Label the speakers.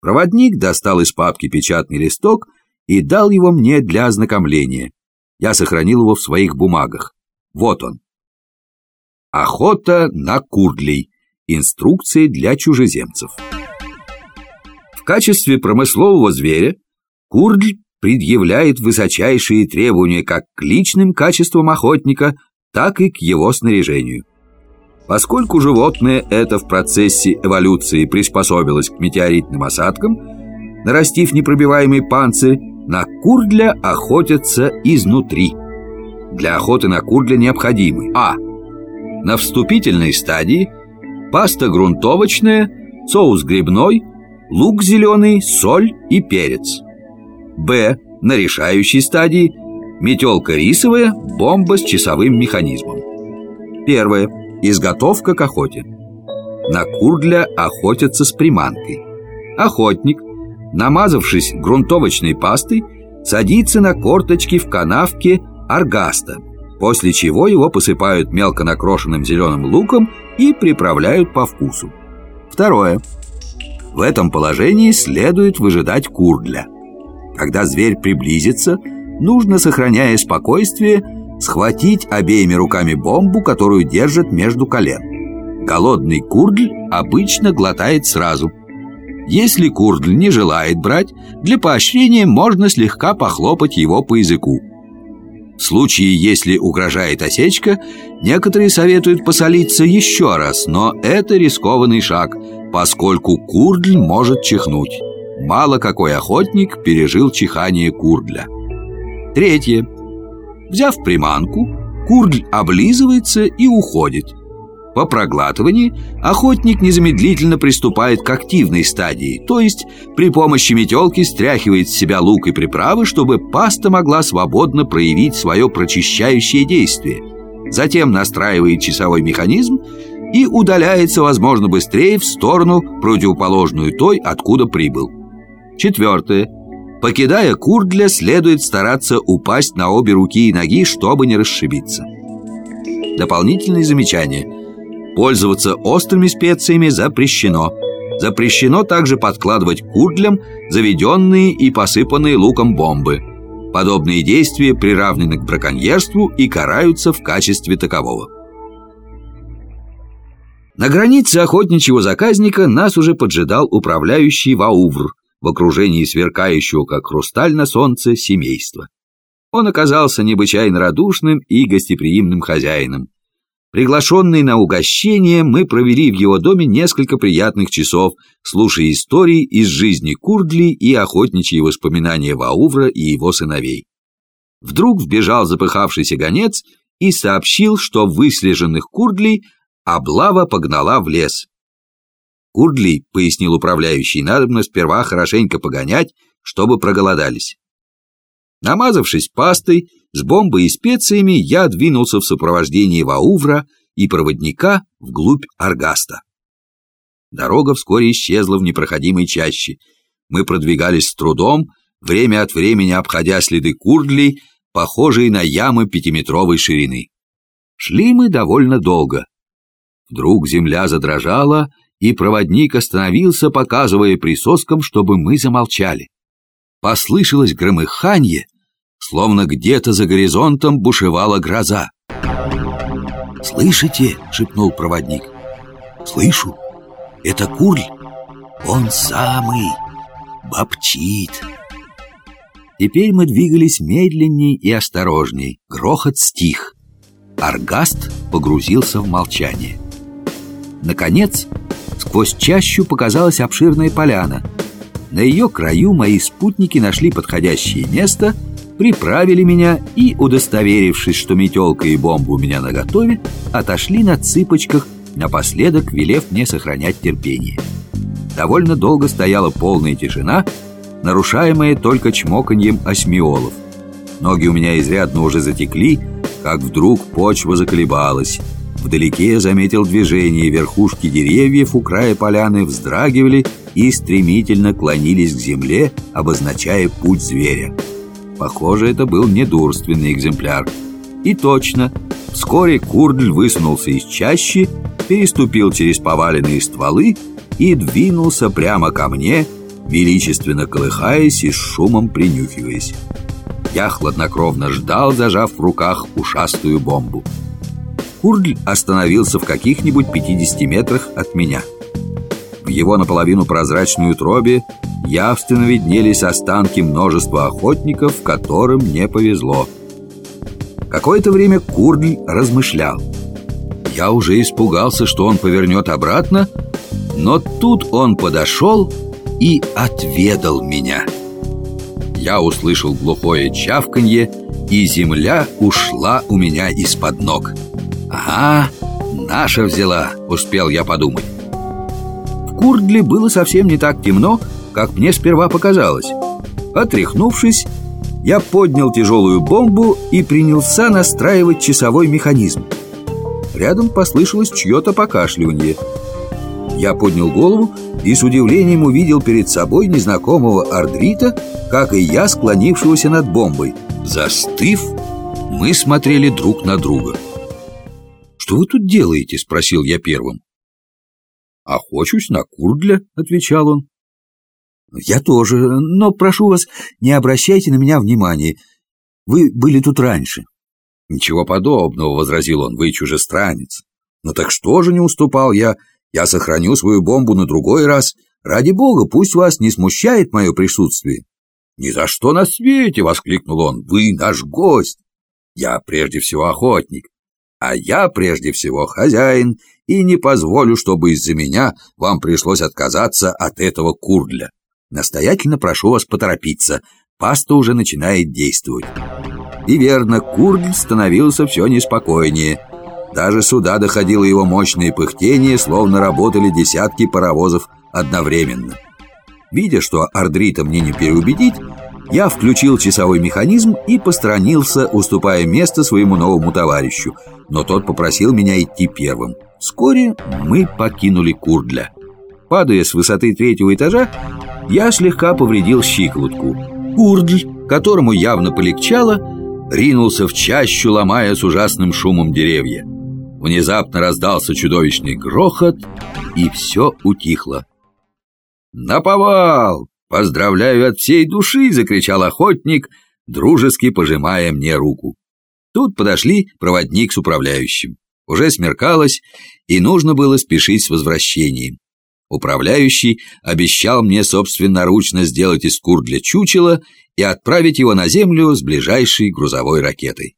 Speaker 1: Проводник достал из папки печатный листок и дал его мне для ознакомления. Я сохранил его в своих бумагах. Вот он. Охота на курдлей. Инструкции для чужеземцев. В качестве промыслового зверя курдль предъявляет высочайшие требования как к личным качествам охотника, так и к его снаряжению. Поскольку животное это в процессе эволюции приспособилось к метеоритным осадкам, нарастив непробиваемый панцирь, на курдля охотятся изнутри. Для охоты на курдля необходимы А. На вступительной стадии паста грунтовочная, соус грибной, лук зеленый, соль и перец Б. На решающей стадии метелка рисовая, бомба с часовым механизмом Первое Изготовка к охоте. На курдля охотятся с приманкой. Охотник, намазавшись грунтовочной пастой, садится на корточки в канавке аргаста После чего его посыпают мелко накрошенным зеленым луком и приправляют по вкусу. Второе. В этом положении следует выжидать курдля. Когда зверь приблизится, нужно, сохраняя спокойствие, схватить обеими руками бомбу, которую держит между колен. Голодный курдль обычно глотает сразу. Если курдль не желает брать, для поощрения можно слегка похлопать его по языку. В случае, если угрожает осечка, некоторые советуют посолиться еще раз, но это рискованный шаг, поскольку курдль может чихнуть. Мало какой охотник пережил чихание курдля. Третье. Взяв приманку, курдль облизывается и уходит. По проглатывании охотник незамедлительно приступает к активной стадии, то есть при помощи метелки стряхивает с себя лук и приправы, чтобы паста могла свободно проявить свое прочищающее действие. Затем настраивает часовой механизм и удаляется, возможно, быстрее в сторону, противоположную той, откуда прибыл. Четвертое. Покидая курдля, следует стараться упасть на обе руки и ноги, чтобы не расшибиться. Дополнительные замечания. Пользоваться острыми специями запрещено. Запрещено также подкладывать курдлям заведенные и посыпанные луком бомбы. Подобные действия приравнены к браконьерству и караются в качестве такового. На границе охотничьего заказника нас уже поджидал управляющий Ваувр – в окружении сверкающего, как хрусталь на солнце, семейства. Он оказался необычайно радушным и гостеприимным хозяином. Приглашенные на угощение, мы провели в его доме несколько приятных часов, слушая истории из жизни Курдли и охотничьи воспоминания Ваувра и его сыновей. Вдруг вбежал запыхавшийся гонец и сообщил, что выслеженных Курдлей облава погнала в лес. Курдли, пояснил управляющий, надо сперва хорошенько погонять, чтобы проголодались. Намазавшись пастой, с бомбой и специями, я двинулся в сопровождении Ваувра и проводника вглубь Аргаста. Дорога вскоре исчезла в непроходимой чаще. Мы продвигались с трудом, время от времени обходя следы курдли, похожие на ямы пятиметровой ширины. Шли мы довольно долго. Вдруг земля задрожала, и проводник остановился, показывая присоскам, чтобы мы замолчали. Послышалось громыханье, словно где-то за горизонтом бушевала гроза. «Слышите?» — шепнул проводник. «Слышу. Это курль. Он самый. Бобчит». Теперь мы двигались медленней и осторожней. Грохот стих. Аргаст погрузился в молчание. Наконец, Сквозь чащу показалась обширная поляна. На ее краю мои спутники нашли подходящее место, приправили меня и, удостоверившись, что метелка и бомба у меня наготове, отошли на цыпочках, напоследок велев мне сохранять терпение. Довольно долго стояла полная тишина, нарушаемая только чмоканьем осьмиолов. Ноги у меня изрядно уже затекли, как вдруг почва заколебалась. Вдалеке заметил движение, верхушки деревьев у края поляны вздрагивали и стремительно клонились к земле, обозначая путь зверя. Похоже, это был недурственный экземпляр. И точно, вскоре Курдль высунулся из чащи, переступил через поваленные стволы и двинулся прямо ко мне, величественно колыхаясь и с шумом принюхиваясь. Я хладнокровно ждал, зажав в руках ушастую бомбу. Курдль остановился в каких-нибудь 50 метрах от меня. В его наполовину прозрачную тробе явственно виднелись останки множества охотников, которым не повезло. Какое-то время Курдль размышлял. Я уже испугался, что он повернет обратно, но тут он подошел и отведал меня. Я услышал глухое чавканье, и земля ушла у меня из-под ног. «Ага, наша взяла», — успел я подумать. В Курдле было совсем не так темно, как мне сперва показалось. Отряхнувшись, я поднял тяжелую бомбу и принялся настраивать часовой механизм. Рядом послышалось чье-то покашливание. Я поднял голову и с удивлением увидел перед собой незнакомого Ардрита, как и я, склонившегося над бомбой. Застыв, мы смотрели друг на друга. «Что вы тут делаете?» — спросил я первым. «Охочусь на Курдля», — отвечал он. «Я тоже, но прошу вас, не обращайте на меня внимания. Вы были тут раньше». «Ничего подобного», — возразил он, — «вы чужестранец». «Ну так что же не уступал я? Я сохраню свою бомбу на другой раз. Ради бога, пусть вас не смущает мое присутствие». «Ни за что на свете!» — воскликнул он. «Вы наш гость! Я прежде всего охотник, а я прежде всего хозяин, и не позволю, чтобы из-за меня вам пришлось отказаться от этого курдля. Настоятельно прошу вас поторопиться, паста уже начинает действовать». И верно, курдь становился все неспокойнее. Даже сюда доходило его мощное пыхтение, словно работали десятки паровозов одновременно. Видя, что Ардрита мне не переубедить, я включил часовой механизм и посторонился, уступая место своему новому товарищу, но тот попросил меня идти первым. Вскоре мы покинули Курдля. Падая с высоты третьего этажа, я слегка повредил щиколотку. Курдль, которому явно полегчало, ринулся в чащу, ломая с ужасным шумом деревья. Внезапно раздался чудовищный грохот, и все утихло. «Наповал! Поздравляю от всей души!» — закричал охотник, дружески пожимая мне руку. Тут подошли проводник с управляющим. Уже смеркалось, и нужно было спешить с возвращением. Управляющий обещал мне собственноручно сделать из кур для чучела и отправить его на Землю с ближайшей грузовой ракетой.